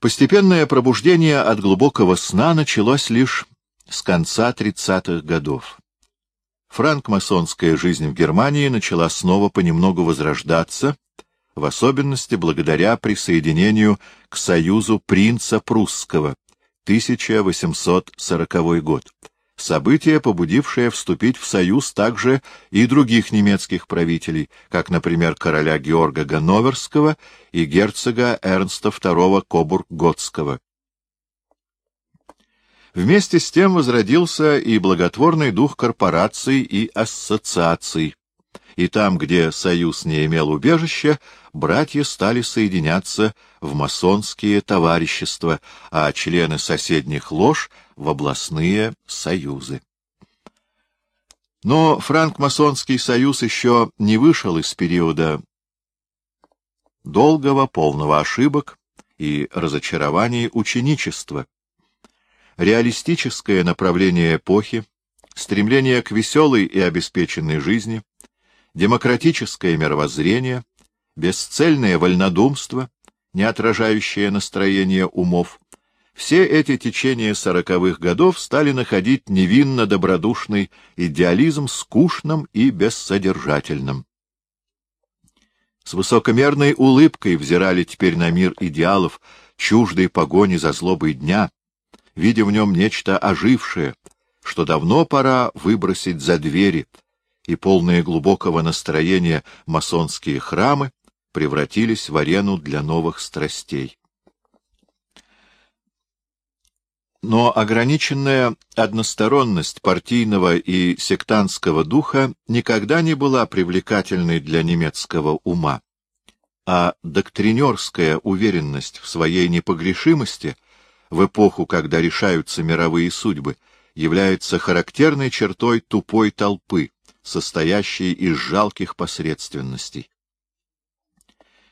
Постепенное пробуждение от глубокого сна началось лишь с конца 30-х годов. Франкмасонская жизнь в Германии начала снова понемногу возрождаться, в особенности благодаря присоединению к союзу принца прусского, 1840 год, событие, побудившее вступить в союз также и других немецких правителей, как, например, короля Георга Ганноверского и герцога Эрнста II Кобург-Готского. Вместе с тем возродился и благотворный дух корпораций и ассоциаций, и там, где союз не имел убежища, братья стали соединяться в масонские товарищества, а члены соседних лож — в областные союзы. Но франкмасонский союз еще не вышел из периода долгого, полного ошибок и разочарований ученичества. Реалистическое направление эпохи, стремление к веселой и обеспеченной жизни, демократическое мировоззрение, бесцельное вольнодумство, не отражающее настроение умов, все эти течения сороковых годов стали находить невинно добродушный идеализм скучным и бессодержательным. С высокомерной улыбкой взирали теперь на мир идеалов, чуждой погони за злобой дня, видя в нем нечто ожившее, что давно пора выбросить за двери, и полные глубокого настроения масонские храмы превратились в арену для новых страстей. Но ограниченная односторонность партийного и сектантского духа никогда не была привлекательной для немецкого ума, а доктринерская уверенность в своей непогрешимости в эпоху, когда решаются мировые судьбы, является характерной чертой тупой толпы, состоящей из жалких посредственностей.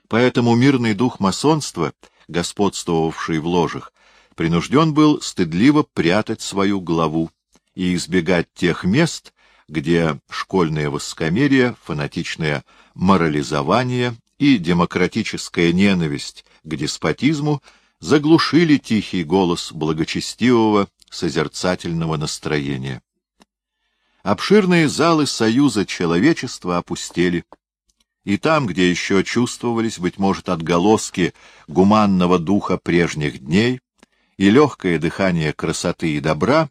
Поэтому мирный дух масонства, господствовавший в ложах, принужден был стыдливо прятать свою главу и избегать тех мест, где школьное воскомерие, фанатичное морализование и демократическая ненависть к деспотизму заглушили тихий голос благочестивого созерцательного настроения. Обширные залы Союза человечества опустели, и там, где еще чувствовались, быть может, отголоски гуманного духа прежних дней и легкое дыхание красоты и добра,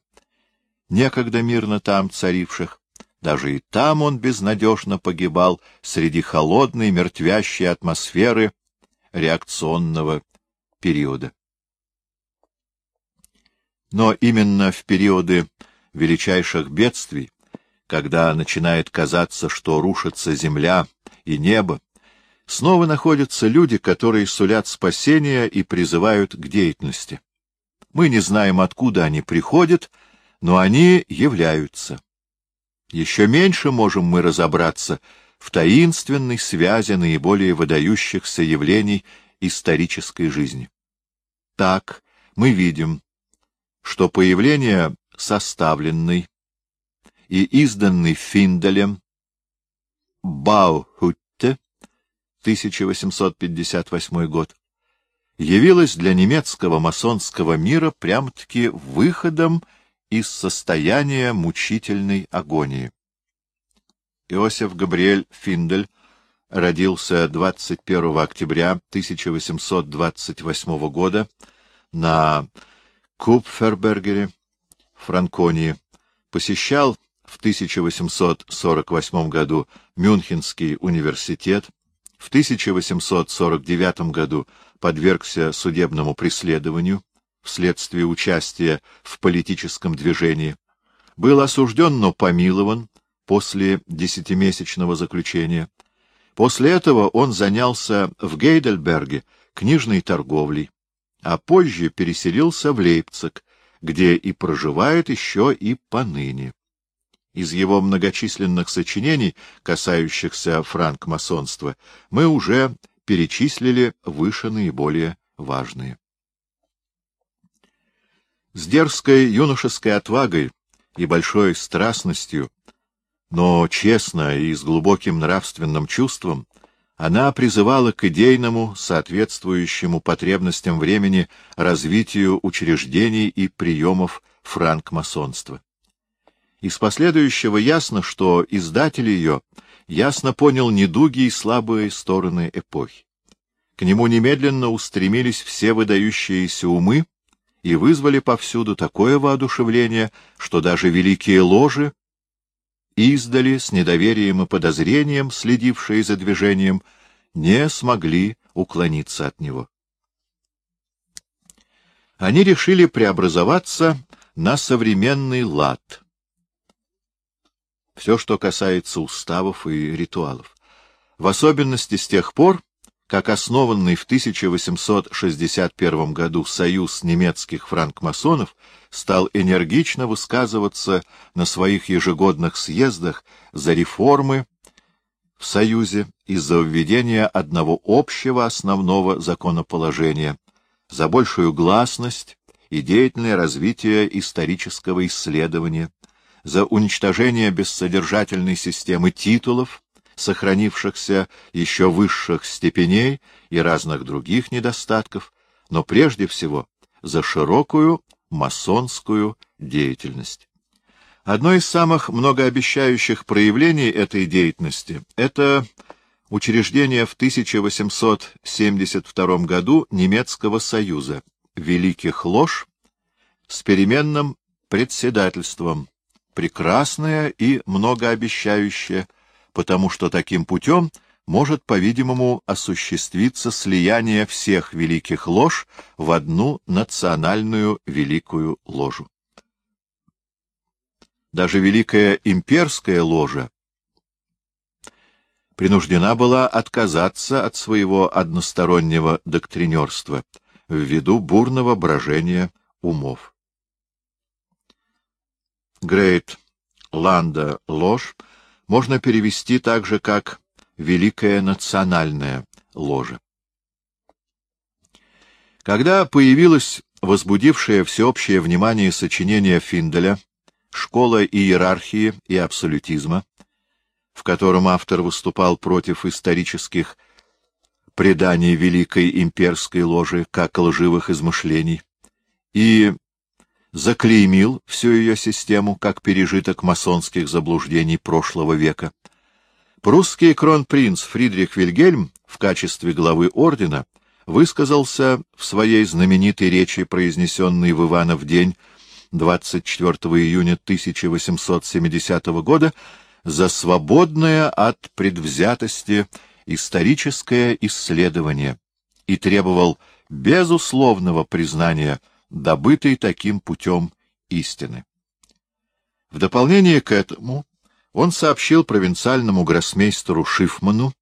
некогда мирно там царивших, даже и там он безнадежно погибал среди холодной, мертвящей атмосферы реакционного периода. Но именно в периоды величайших бедствий, когда начинает казаться, что рушится земля и небо, снова находятся люди, которые сулят спасения и призывают к деятельности. Мы не знаем, откуда они приходят, но они являются. Еще меньше можем мы разобраться в таинственной связи наиболее выдающихся явлений исторической жизни. Так мы видим, что появление составленной и изданной Финделем Баухутте 1858 год явилось для немецкого масонского мира прям-таки выходом из состояния мучительной агонии. Иосиф Габриэль Финдель родился 21 октября 1828 года на Купфербергере, Франконии, посещал в 1848 году Мюнхенский университет, в 1849 году подвергся судебному преследованию вследствие участия в политическом движении, был осужден, но помилован после десятимесячного заключения. После этого он занялся в Гейдельберге книжной торговлей, а позже переселился в Лейпциг, где и проживает еще и поныне. Из его многочисленных сочинений, касающихся франкмасонства, мы уже перечислили выше наиболее важные. С дерзкой юношеской отвагой и большой страстностью, но честно и с глубоким нравственным чувством, Она призывала к идейному, соответствующему потребностям времени, развитию учреждений и приемов франкмасонства. Из последующего ясно, что издатель ее ясно понял недуги и слабые стороны эпохи. К нему немедленно устремились все выдающиеся умы и вызвали повсюду такое воодушевление, что даже великие ложи, издали с недоверием и подозрением, следившие за движением, не смогли уклониться от него. Они решили преобразоваться на современный лад. Все, что касается уставов и ритуалов. В особенности с тех пор, как основанный в 1861 году Союз немецких франкмасонов стал энергично высказываться на своих ежегодных съездах за реформы в Союзе и за введение одного общего основного законоположения, за большую гласность и деятельное развитие исторического исследования, за уничтожение бессодержательной системы титулов, сохранившихся еще высших степеней и разных других недостатков, но прежде всего за широкую масонскую деятельность. Одно из самых многообещающих проявлений этой деятельности — это учреждение в 1872 году Немецкого союза Великих Лож с переменным председательством, прекрасное и многообещающее потому что таким путем может, по-видимому, осуществиться слияние всех великих лож в одну национальную великую ложу. Даже великая имперская ложа принуждена была отказаться от своего одностороннего доктринерства ввиду бурного брожения умов. Грейт Ланда ложь можно перевести также как «Великая национальная ложа». Когда появилось возбудившее всеобщее внимание сочинение Финделя «Школа иерархии и абсолютизма», в котором автор выступал против исторических преданий Великой имперской ложи как лживых измышлений, и заклеймил всю ее систему как пережиток масонских заблуждений прошлого века. Прусский кронпринц Фридрих Вильгельм в качестве главы ордена высказался в своей знаменитой речи, произнесенной в Иванов день 24 июня 1870 года, за свободное от предвзятости историческое исследование и требовал безусловного признания добытой таким путем истины. В дополнение к этому он сообщил провинциальному гроссмейстеру Шифману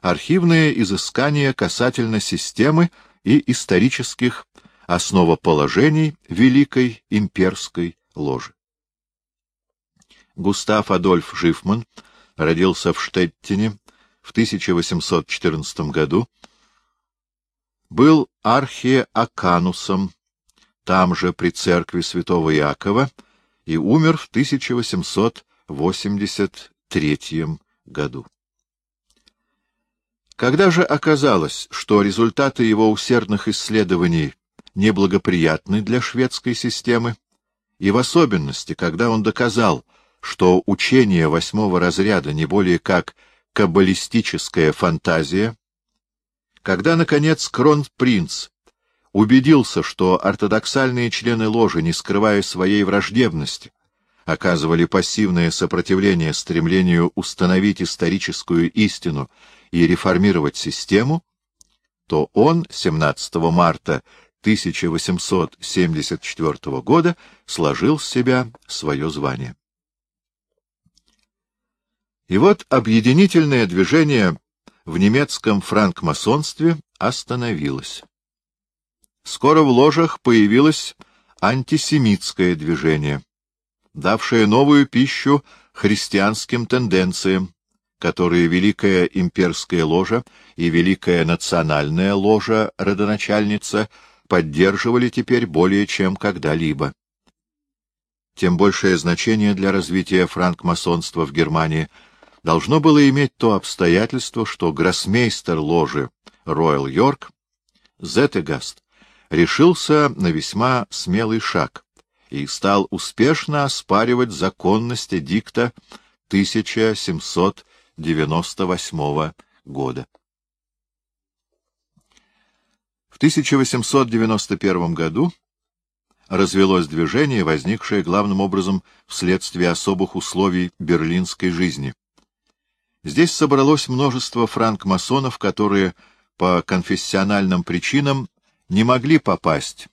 архивные изыскания касательно системы и исторических основоположений Великой имперской ложи. Густав Адольф Шифман родился в Штеттине в 1814 году, был архиаканусом там же при церкви святого Иакова и умер в 1883 году. Когда же оказалось, что результаты его усердных исследований неблагоприятны для шведской системы, и в особенности, когда он доказал, что учение восьмого разряда не более как каббалистическая фантазия, когда, наконец, кронпринц убедился, что ортодоксальные члены ложи, не скрывая своей враждебности, оказывали пассивное сопротивление стремлению установить историческую истину и реформировать систему, то он 17 марта 1874 года сложил с себя свое звание. И вот объединительное движение в немецком франкмасонстве остановилось. Скоро в ложах появилось антисемитское движение, давшее новую пищу христианским тенденциям, которые Великая имперская ложа и Великая национальная ложа родоначальница поддерживали теперь более чем когда-либо. Тем большее значение для развития франкмасонства в Германии должно было иметь то обстоятельство, что гроссмейстер ложи Роyal Йорк, Зеттегаст, решился на весьма смелый шаг и стал успешно оспаривать законность эдикта 1798 года. В 1891 году развелось движение, возникшее главным образом вследствие особых условий берлинской жизни. Здесь собралось множество франкмасонов, которые по конфессиональным причинам не могли попасть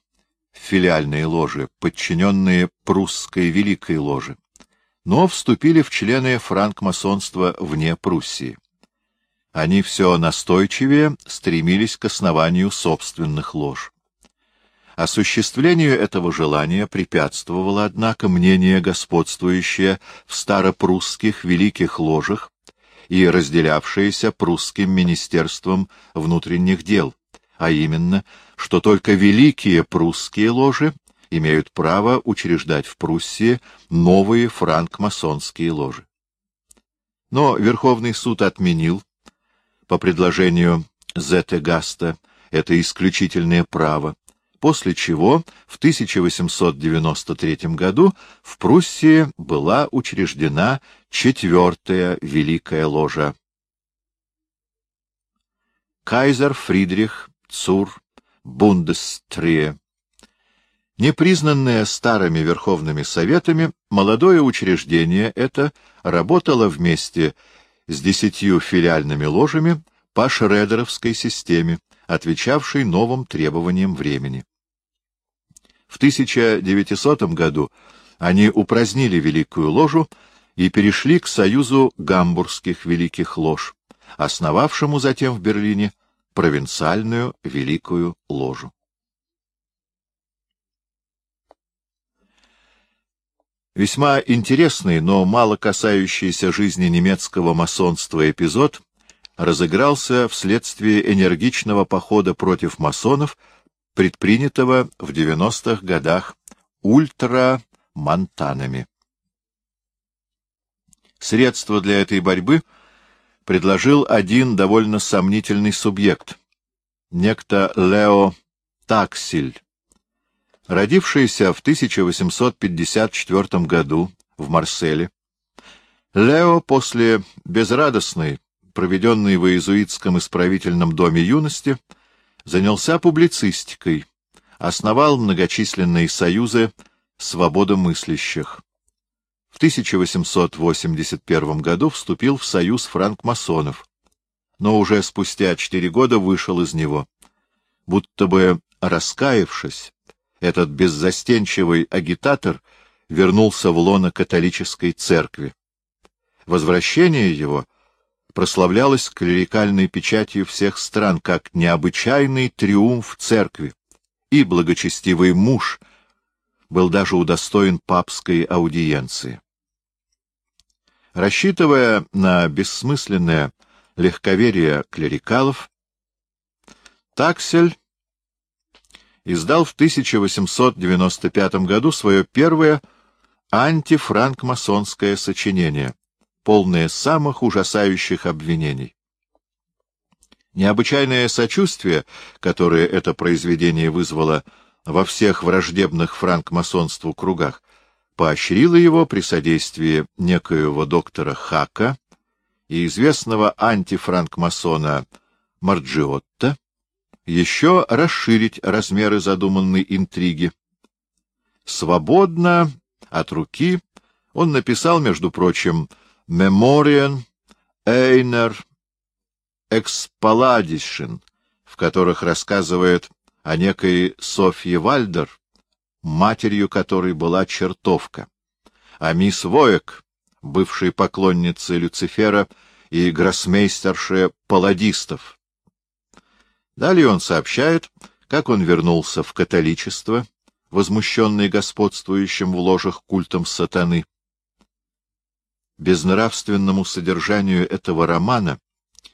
в филиальные ложи, подчиненные прусской великой ложе, но вступили в члены франкмасонства вне Пруссии. Они все настойчивее стремились к основанию собственных лож. Осуществлению этого желания препятствовало, однако, мнение, господствующее в старопрусских великих ложах и разделявшееся прусским министерством внутренних дел, а именно, что только великие прусские ложи имеют право учреждать в Пруссии новые франкмасонские ложи. Но Верховный суд отменил, по предложению Зетте Гаста, это исключительное право, после чего в 1893 году в Пруссии была учреждена четвертая Великая Ложа. Кайзер Фридрих Цур Бундестрие. Непризнанное старыми Верховными Советами, молодое учреждение это работало вместе с десятью филиальными ложами по шредеровской системе, отвечавшей новым требованиям времени. В 1900 году они упразднили Великую Ложу и перешли к союзу гамбургских Великих Лож, основавшему затем в Берлине провинциальную Великую Ложу. Весьма интересный, но мало касающийся жизни немецкого масонства эпизод разыгрался вследствие энергичного похода против масонов предпринятого в 90-х годах ультрамонтанами. Средства для этой борьбы предложил один довольно сомнительный субъект, некто Лео Таксиль, родившийся в 1854 году в Марселе. Лео после безрадостной, проведенной в иезуитском исправительном доме юности, занялся публицистикой, основал многочисленные союзы свободомыслящих. В 1881 году вступил в союз франкмасонов, но уже спустя четыре года вышел из него. Будто бы раскаявшись, этот беззастенчивый агитатор вернулся в лоно католической церкви. Возвращение его прославлялась клерикальной печатью всех стран как необычайный триумф церкви, и благочестивый муж был даже удостоен папской аудиенции. Рассчитывая на бессмысленное легковерие клерикалов, Таксель издал в 1895 году свое первое антифранкмасонское сочинение — полное самых ужасающих обвинений. Необычайное сочувствие, которое это произведение вызвало во всех враждебных франкмасонству кругах, поощрило его при содействии некоего доктора Хака и известного антифранкмасона Марджиотта еще расширить размеры задуманной интриги. Свободно, от руки, он написал, между прочим, Мемориен, Эйнер, Экспаладишин, в которых рассказывает о некой Софье Вальдер, матерью которой была чертовка, а мисс Воек, бывшей поклонницей Люцифера и гроссмейстерше паладистов. Далее он сообщает, как он вернулся в католичество, возмущенный господствующим в ложах культом сатаны, безнравственному содержанию этого романа,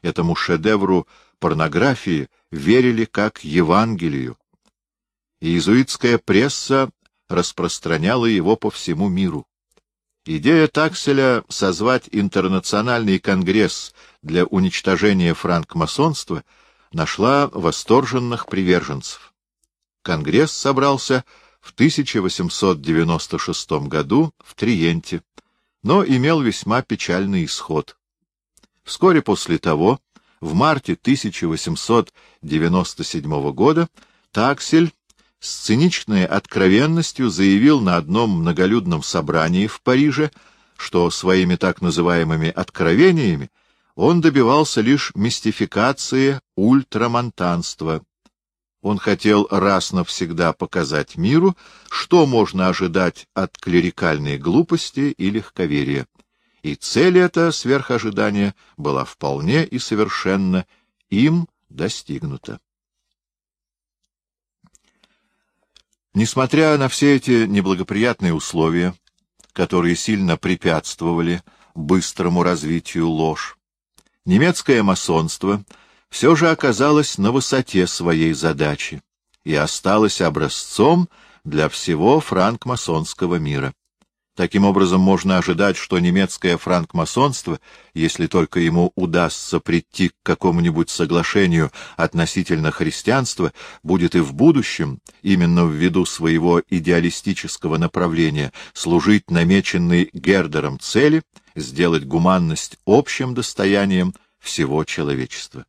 этому шедевру порнографии, верили как Евангелию. Иезуитская пресса распространяла его по всему миру. Идея Такселя созвать интернациональный конгресс для уничтожения франкмасонства нашла восторженных приверженцев. Конгресс собрался в 1896 году в Триенте, но имел весьма печальный исход. Вскоре после того, в марте 1897 года, Таксель с циничной откровенностью заявил на одном многолюдном собрании в Париже, что своими так называемыми откровениями он добивался лишь мистификации ультрамонтанства. Он хотел раз навсегда показать миру, что можно ожидать от клерикальной глупости и легковерия. И цель эта, сверхожидания, была вполне и совершенно им достигнута. Несмотря на все эти неблагоприятные условия, которые сильно препятствовали быстрому развитию ложь, немецкое масонство все же оказалось на высоте своей задачи и осталось образцом для всего франкмасонского мира. Таким образом, можно ожидать, что немецкое франкмасонство, если только ему удастся прийти к какому-нибудь соглашению относительно христианства, будет и в будущем, именно ввиду своего идеалистического направления, служить намеченной Гердером цели, сделать гуманность общим достоянием всего человечества.